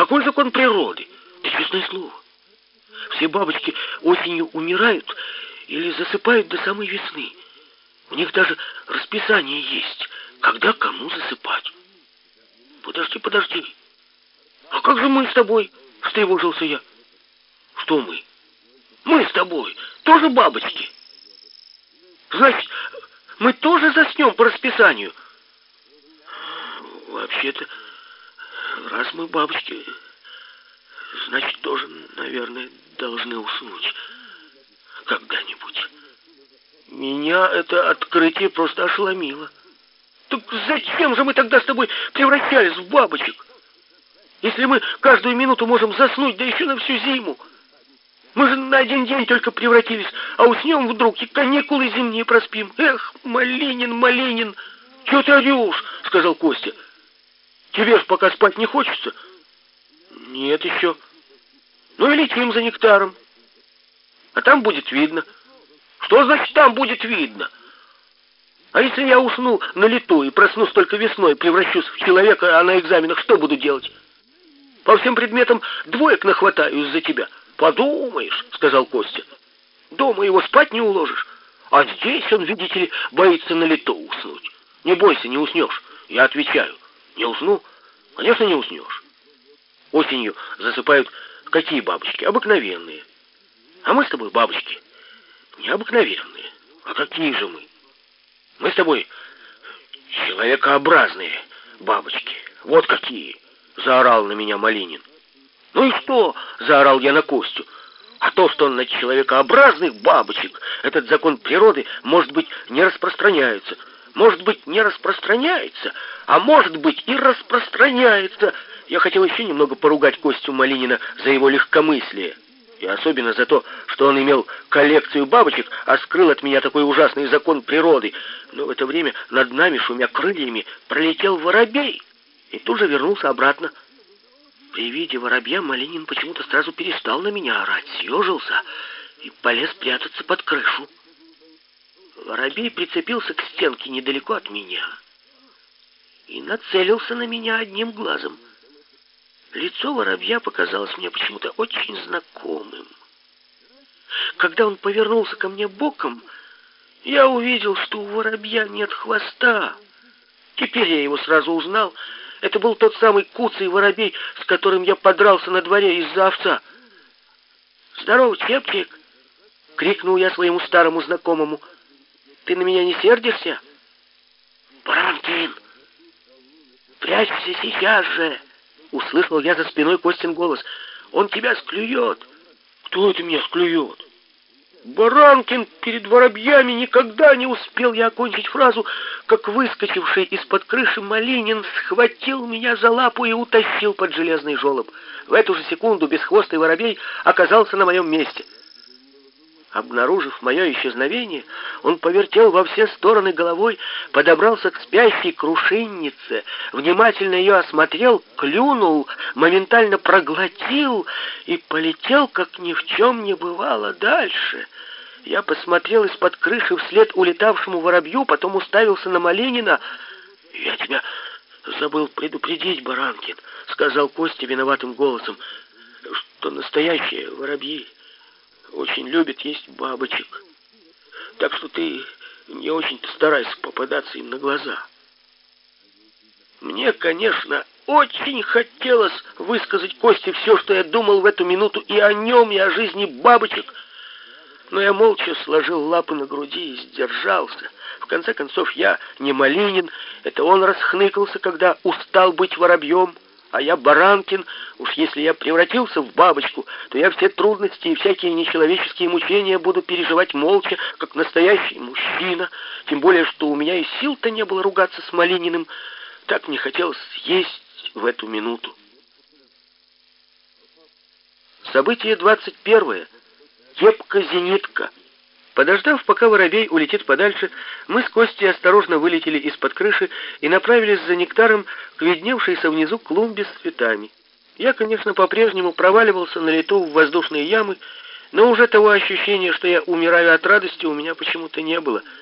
Какой закон природы? Да честное слово. Все бабочки осенью умирают или засыпают до самой весны. У них даже расписание есть, когда кому засыпать. Подожди, подожди. А как же мы с тобой? Встревожился я. Что мы? Мы с тобой тоже бабочки. Значит, мы тоже заснем по расписанию. Вообще-то, раз мы бабочки, значит, тоже, наверное, должны уснуть когда-нибудь. Меня это открытие просто ошеломило. Так зачем же мы тогда с тобой превращались в бабочек? Если мы каждую минуту можем заснуть, да еще на всю зиму. Мы же на один день только превратились, а уснем вдруг и каникулы зимние проспим. Эх, Малинин, Малинин, что ты орешь? Сказал Костя. Тебе ж пока спать не хочется? Нет еще. Ну и летим за нектаром. А там будет видно. Что значит там будет видно? А если я усну на лету и проснусь только весной, превращусь в человека, а на экзаменах что буду делать? По всем предметам двоек нахватаю из-за тебя. Подумаешь, сказал Костя. Дома его спать не уложишь. А здесь он, видите ли, боится на лету уснуть. Не бойся, не уснешь. Я отвечаю. Не усну? Конечно, не уснешь. Осенью засыпают какие бабочки? Обыкновенные. А мы с тобой бабочки. Необыкновенные. А какие же мы? Мы с тобой человекообразные бабочки. Вот какие. Заорал на меня Малинин. Ну и что? Заорал я на Костю. А то, что на человекообразных бабочек этот закон природы, может быть, не распространяется. Может быть, не распространяется, а может быть и распространяется. Я хотел еще немного поругать Костю Малинина за его легкомыслие. И особенно за то, что он имел коллекцию бабочек, а скрыл от меня такой ужасный закон природы. Но в это время над нами, шумя крыльями, пролетел воробей и тут же вернулся обратно. При виде воробья Малинин почему-то сразу перестал на меня орать, съежился и полез прятаться под крышу. Воробей прицепился к стенке недалеко от меня нацелился на меня одним глазом. Лицо воробья показалось мне почему-то очень знакомым. Когда он повернулся ко мне боком, я увидел, что у воробья нет хвоста. Теперь я его сразу узнал. Это был тот самый куцый воробей, с которым я подрался на дворе из-за овца. «Здорово, Чепчик!» — крикнул я своему старому знакомому. «Ты на меня не сердишься?» «Баранкин! Прячься сейчас же!» Услышал я за спиной Костин голос. «Он тебя склюет!» «Кто это меня склюет?» Баранкин перед воробьями никогда не успел я окончить фразу, как выскочивший из-под крыши Малинин схватил меня за лапу и утащил под железный желоб. В эту же секунду бесхвостый воробей оказался на моем месте — Обнаружив мое исчезновение, он повертел во все стороны головой, подобрался к спящей крушиннице, внимательно ее осмотрел, клюнул, моментально проглотил и полетел, как ни в чем не бывало, дальше. Я посмотрел из-под крыши вслед улетавшему воробью, потом уставился на Малинина. «Я тебя забыл предупредить, Баранкин», — сказал Костя виноватым голосом, — «что настоящие воробьи очень любит есть бабочек. Так что ты не очень-то старайся попадаться им на глаза. Мне, конечно, очень хотелось высказать Косте все, что я думал в эту минуту и о нем, и о жизни бабочек, но я молча сложил лапы на груди и сдержался. В конце концов, я не Малинин, это он расхныкался, когда устал быть воробьем, а я Баранкин. Уж если я превратился в бабочку, то я все трудности и всякие нечеловеческие мучения буду переживать молча, как настоящий мужчина. Тем более, что у меня и сил-то не было ругаться с Малининым. Так мне хотелось есть в эту минуту. Событие двадцать первое. Кепка-зенитка. Подождав, пока воробей улетит подальше, мы с Костей осторожно вылетели из-под крыши и направились за нектаром к видневшейся внизу клумбе с цветами. Я, конечно, по-прежнему проваливался на лету в воздушные ямы, но уже того ощущения, что я умираю от радости, у меня почему-то не было —